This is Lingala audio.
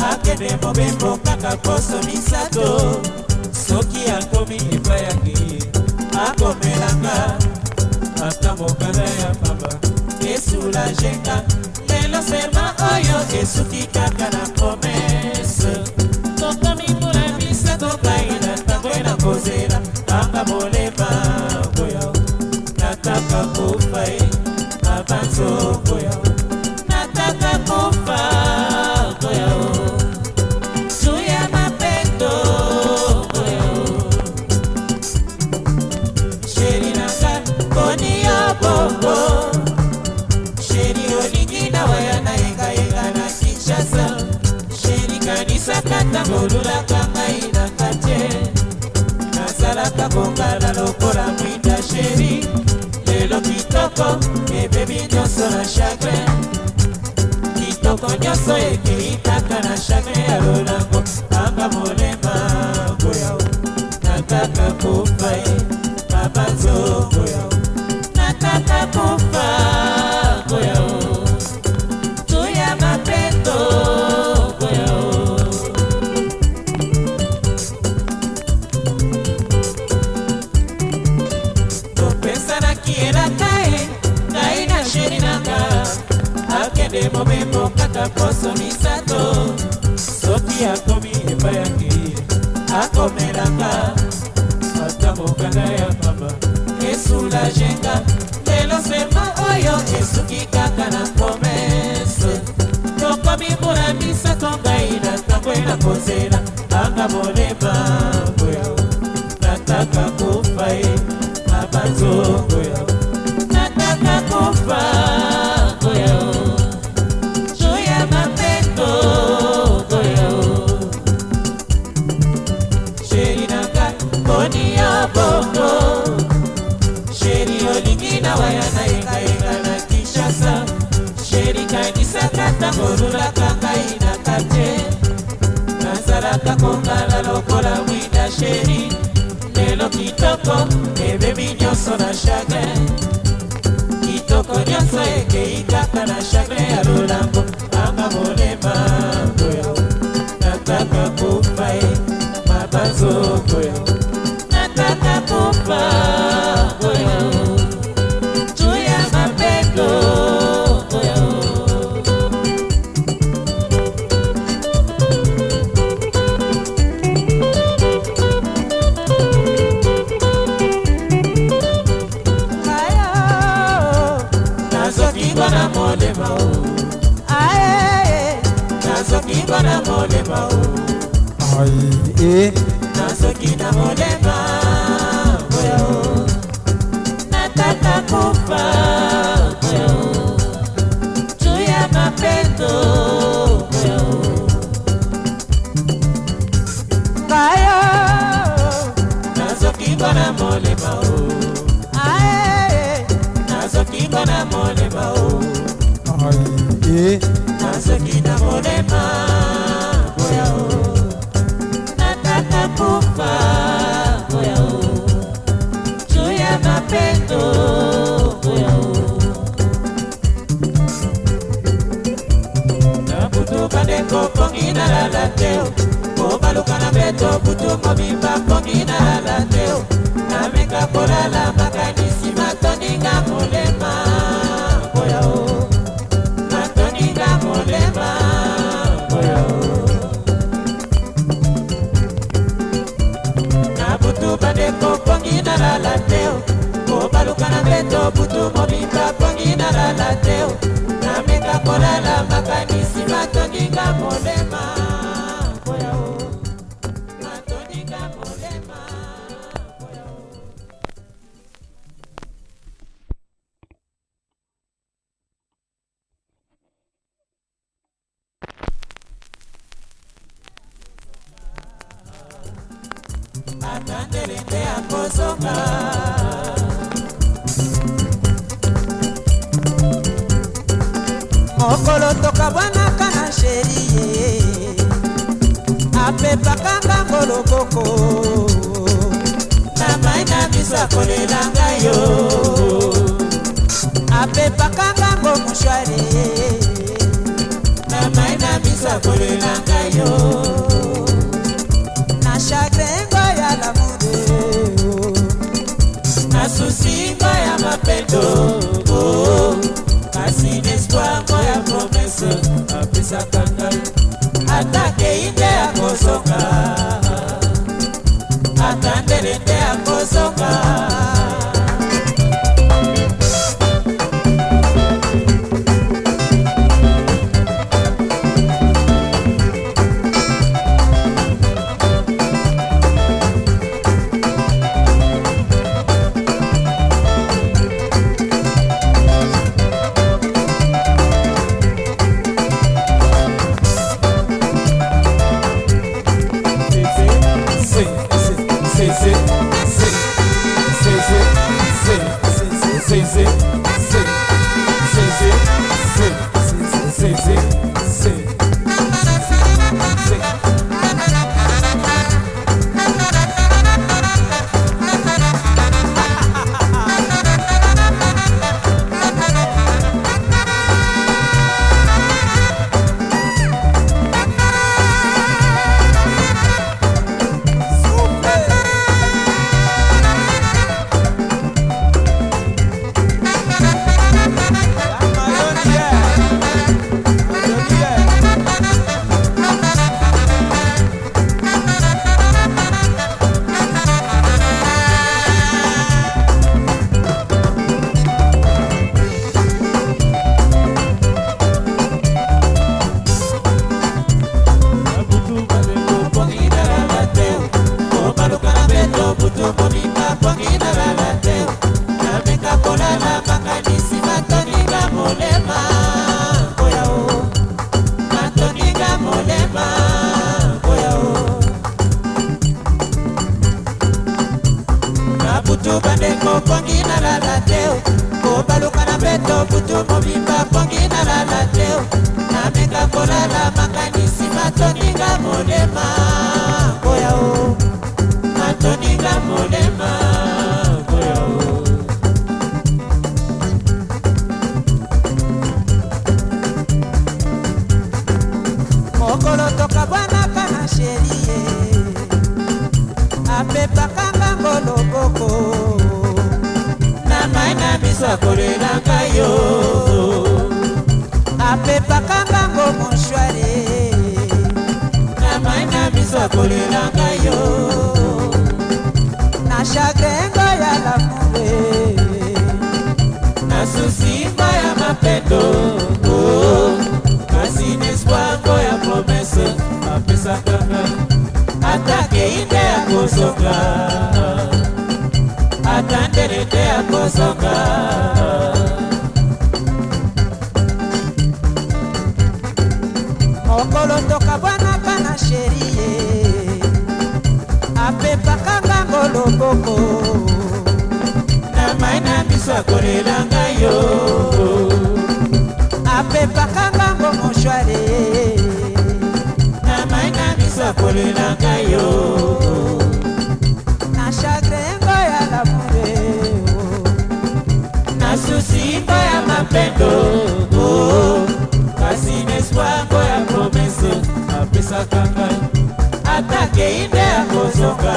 akende mobembo kaka poso misato soki akomi epai yake akomelanga ata mokanda ya pamba esulajengaka elosema oyo esuki kaka na promese kitoko ebebi nyonso na chagrin kitoko nyonso ekeitaka na chagrin ya lola ngai akomi epai yake akomelanga ata mokanda ya pamba esulagenga lelo nsema oyo esuki kaka na promese tokomi mpona misato ngai na ntango e na kozela anga molema boya nataka kofa ye mabanzongo olulaka ngai na kate nazalaka kongala lokola mwinda sheri lelo kitoko ebebi nyonso na chagrin kitoko nyonso ekei kaka na chagrin ya lolambo anga molema Nazo na na molema oyo nataka kufa ya mapendo na molema aye nazokimba na na molema baluka na mbeto butu mobimba pongi na lala te nameka kolala maka kozonga mokolo tokabwanaka na sheri ye apepakanga ngoloboko na mai na biso akolela ngai yo akokisaka ngai atakei te akosoka atandele te akosoka sei, sei, sei, sei, sei, sei, sei, sei, butuka ndeko kongi nalala teo kobaluka na mbeto butu mobimba kongi nalala teo nameka kolala makanisi matoninga molema oya o matoninga molema bakolela ngai yo na chagrin ngai ya lamour na susi ngai ya mapeto oh, kasi nespoir ngai ya promese bapesaka atake inde ya kosonga ata ndele te ya kosonga mokolo toko koko na mai na miso akolela ngai yo apepaka ngango moshware na mai na miso akolela ngai yo na chagre ngo ya lamure na susi ngo ya mapendo oh, kasi neswa ngo ya promese apesaka ngai atake inde ya kozoka